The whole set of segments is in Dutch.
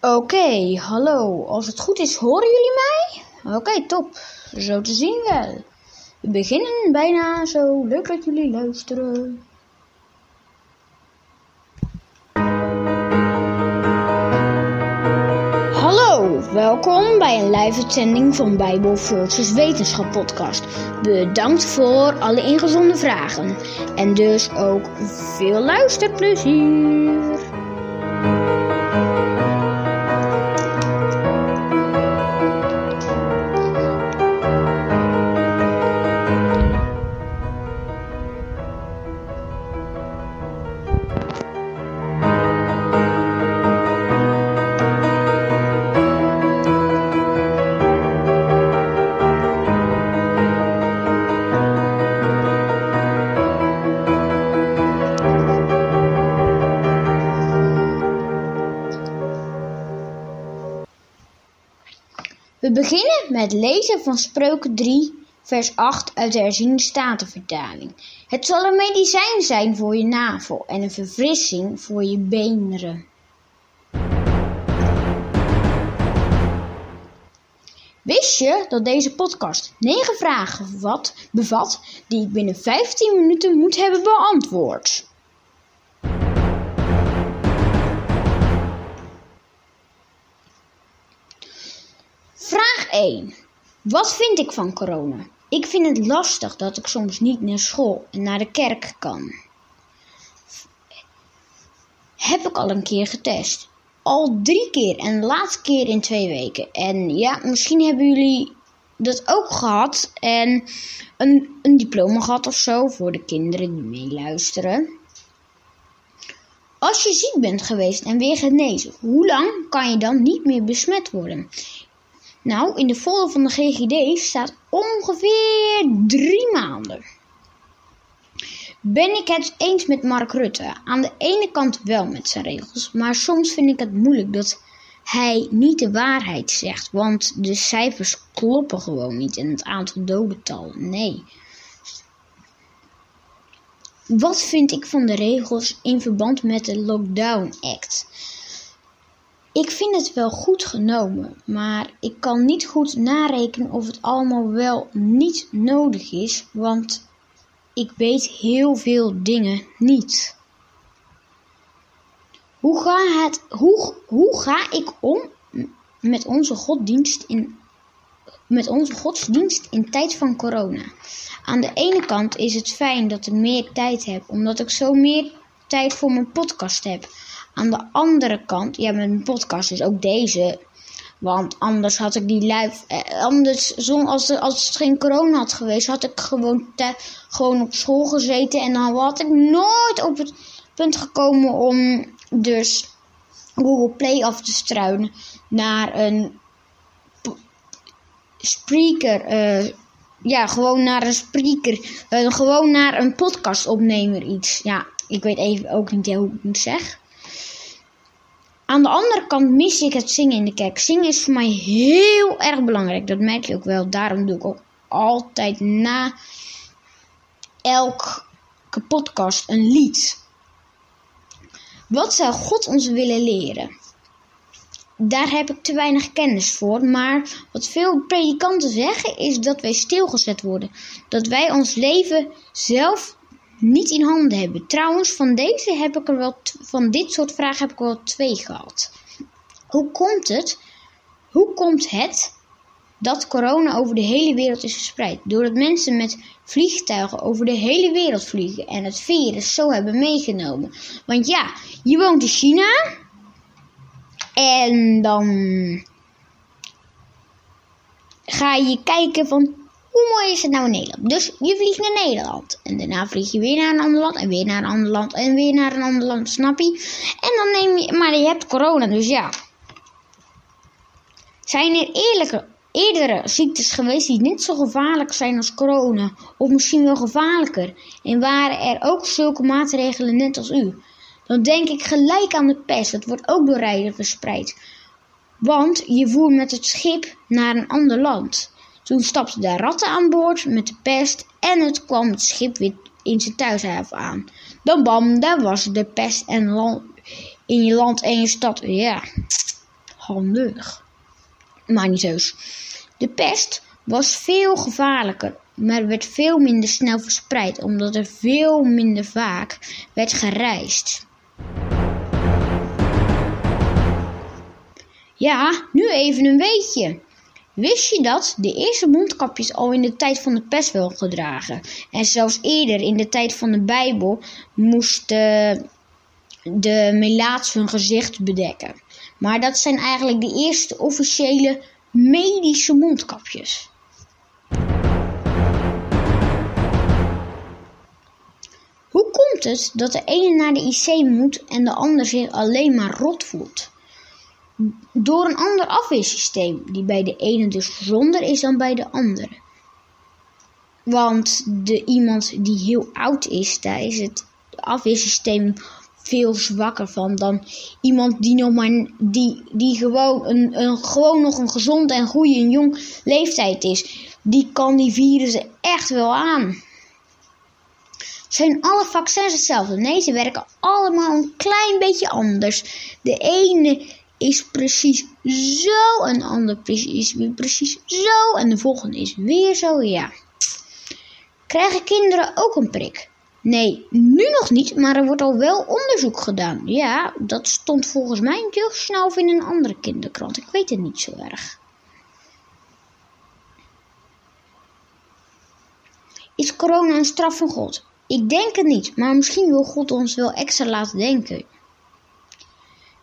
Oké, hallo. Als het goed is, horen jullie mij? Oké, top. Zo te zien wel. We beginnen bijna zo. Leuk dat jullie luisteren. Hallo, welkom bij een live uitzending van Bijbel versus Wetenschap podcast. Bedankt voor alle ingezonden vragen. En dus ook veel luisterplezier. Beginnen met lezen van Spreuken 3, vers 8 uit de herziende statenvertaling. Het zal een medicijn zijn voor je navel en een verfrissing voor je beenderen. Wist je dat deze podcast 9 vragen bevat die ik binnen 15 minuten moet hebben beantwoord? 1. Wat vind ik van corona? Ik vind het lastig dat ik soms niet naar school en naar de kerk kan. Heb ik al een keer getest. Al drie keer en de laatste keer in twee weken. En ja, misschien hebben jullie dat ook gehad en een, een diploma gehad of zo voor de kinderen die meeluisteren. Als je ziek bent geweest en weer genezen, hoe lang kan je dan niet meer besmet worden? Nou, in de folder van de GGD staat ongeveer drie maanden. Ben ik het eens met Mark Rutte? Aan de ene kant wel met zijn regels, maar soms vind ik het moeilijk dat hij niet de waarheid zegt, want de cijfers kloppen gewoon niet en het aantal dodentallen, nee. Wat vind ik van de regels in verband met de Lockdown Act? Ik vind het wel goed genomen, maar ik kan niet goed narekenen of het allemaal wel niet nodig is, want ik weet heel veel dingen niet. Hoe ga, het, hoe, hoe ga ik om met onze in, met onze godsdienst in tijd van corona? Aan de ene kant is het fijn dat ik meer tijd heb, omdat ik zo meer tijd voor mijn podcast heb. Aan de andere kant, ja, mijn podcast is ook deze. Want anders had ik die live. Eh, anders, als, als het geen corona had geweest, had ik gewoon, te, gewoon op school gezeten. En dan had ik nooit op het punt gekomen om dus Google Play af te struinen naar een speaker. Uh, ja, gewoon naar een speaker. Uh, gewoon naar een podcastopnemer iets. Ja, ik weet even ook niet hoe ik het moet zeggen. Aan de andere kant mis ik het zingen in de kerk. Zingen is voor mij heel erg belangrijk. Dat merk je ook wel. Daarom doe ik ook altijd na elke podcast een lied. Wat zou God ons willen leren? Daar heb ik te weinig kennis voor, maar wat veel predikanten zeggen is dat wij stilgezet worden. Dat wij ons leven zelf niet in handen hebben. Trouwens, van deze heb ik er wel van dit soort vragen heb ik wel twee gehad. Hoe komt het? Hoe komt het dat corona over de hele wereld is verspreid? Doordat mensen met vliegtuigen over de hele wereld vliegen en het virus zo hebben meegenomen. Want ja, je woont in China en dan ga je kijken van hoe mooi is het nou in Nederland? Dus je vliegt naar Nederland. En daarna vlieg je weer naar een ander land. En weer naar een ander land. En weer naar een ander land, snap je? En dan neem je... Maar je hebt corona, dus ja. Zijn er eerlijke, eerdere ziektes geweest die net zo gevaarlijk zijn als corona? Of misschien wel gevaarlijker? En waren er ook zulke maatregelen net als u? Dan denk ik gelijk aan de pest. Dat wordt ook door rijden verspreid. Want je voert met het schip naar een ander land. Toen stapten de ratten aan boord met de pest en het kwam het schip weer in zijn thuishaven aan. Dan bam, daar was de pest en in je land en je stad. Ja, handig. Maar niet heus. De pest was veel gevaarlijker, maar werd veel minder snel verspreid omdat er veel minder vaak werd gereisd. Ja, nu even een weetje. Wist je dat de eerste mondkapjes al in de tijd van de pest wel gedragen? En zelfs eerder in de tijd van de Bijbel moesten de melaats hun gezicht bedekken. Maar dat zijn eigenlijk de eerste officiële medische mondkapjes. Hoe komt het dat de ene naar de IC moet en de ander zich alleen maar rot voelt? Door een ander afweersysteem, die bij de ene dus gezonder is dan bij de andere. Want de iemand die heel oud is, daar is het afweersysteem veel zwakker van dan iemand die nog maar die, die gewoon, een, een, gewoon nog een gezond en goede en jong leeftijd is. Die kan die virussen echt wel aan. Zijn alle vaccins hetzelfde? Nee, ze werken allemaal een klein beetje anders. De ene is precies zo, en de is weer precies zo, en de volgende is weer zo, ja. Krijgen kinderen ook een prik? Nee, nu nog niet, maar er wordt al wel onderzoek gedaan. Ja, dat stond volgens mij in Jeugdsnel of in een andere kinderkrant. Ik weet het niet zo erg. Is corona een straf van God? Ik denk het niet, maar misschien wil God ons wel extra laten denken.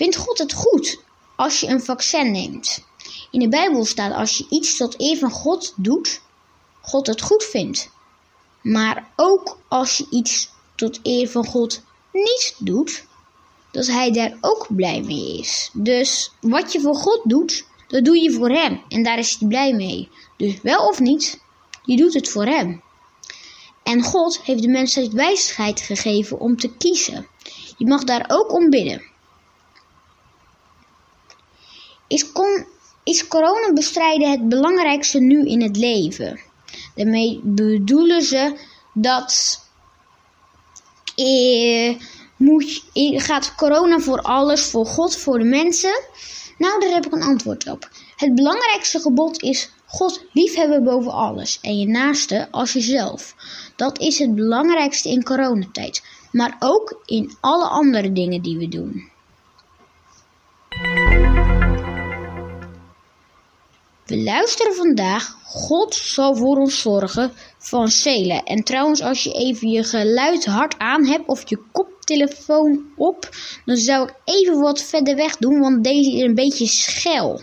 Vindt God het goed als je een vaccin neemt? In de Bijbel staat als je iets tot eer van God doet, God het goed vindt. Maar ook als je iets tot eer van God niet doet, dat Hij daar ook blij mee is. Dus wat je voor God doet, dat doe je voor Hem en daar is Hij blij mee. Dus wel of niet, je doet het voor Hem. En God heeft de mensheid wijsheid gegeven om te kiezen. Je mag daar ook om bidden. Is, con is coronabestrijden het belangrijkste nu in het leven? Daarmee bedoelen ze dat eh, moet, gaat corona voor alles, voor God, voor de mensen? Nou, daar heb ik een antwoord op. Het belangrijkste gebod is God liefhebben boven alles en je naaste als jezelf. Dat is het belangrijkste in coronatijd, maar ook in alle andere dingen die we doen. We luisteren vandaag God zal voor ons zorgen van Celen. En trouwens, als je even je geluid hard aan hebt of je koptelefoon op, dan zou ik even wat verder weg doen, want deze is een beetje schel.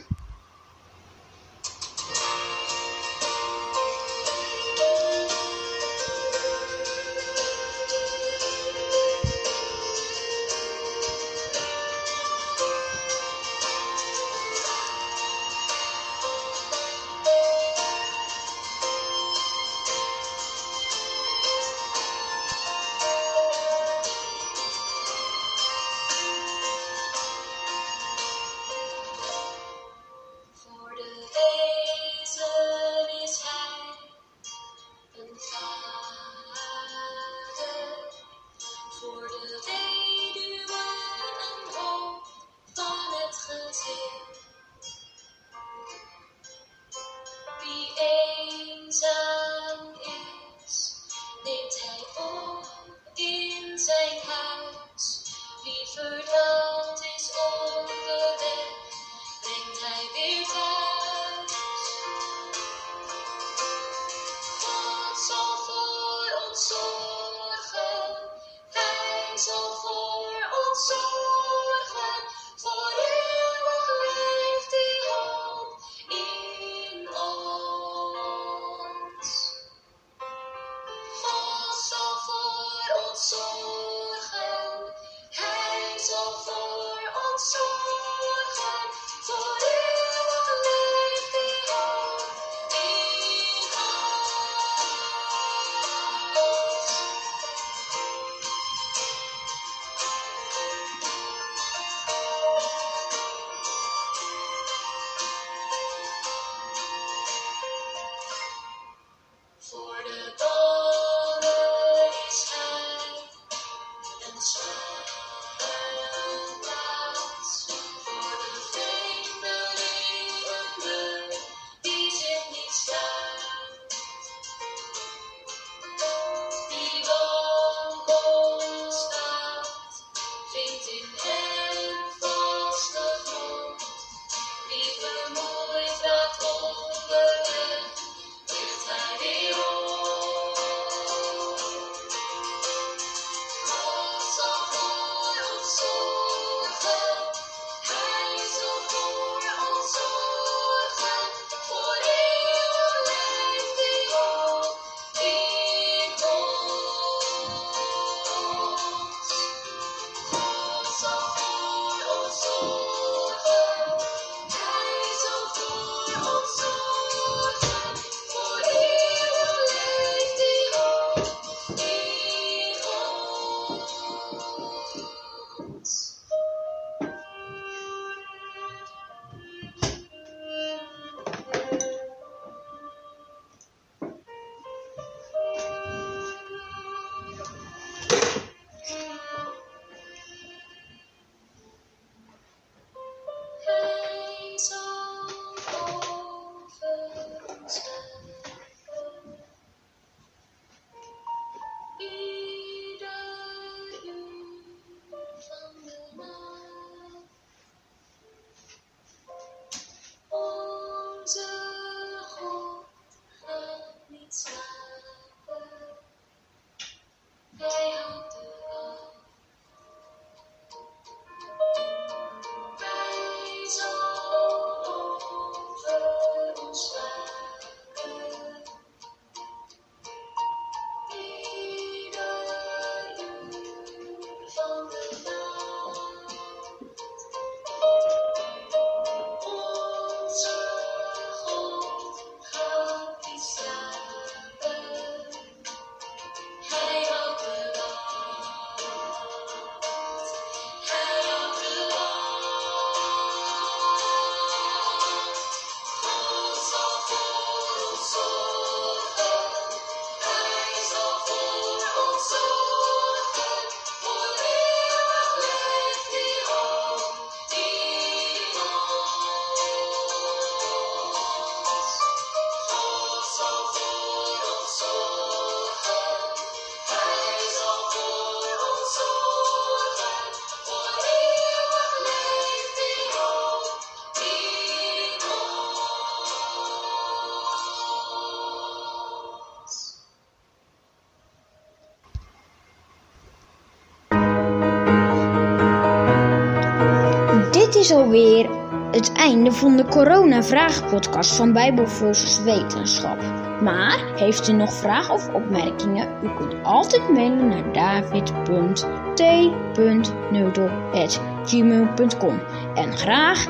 Dit is alweer het einde van de Corona Vragenpodcast van Bijbelversus Wetenschap. Maar heeft u nog vragen of opmerkingen? U kunt altijd mailen naar david.t.neudel.gmail.com En graag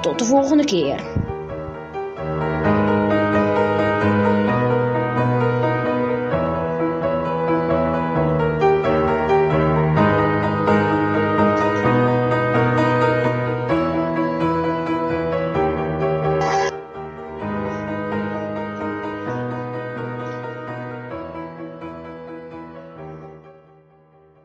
tot de volgende keer.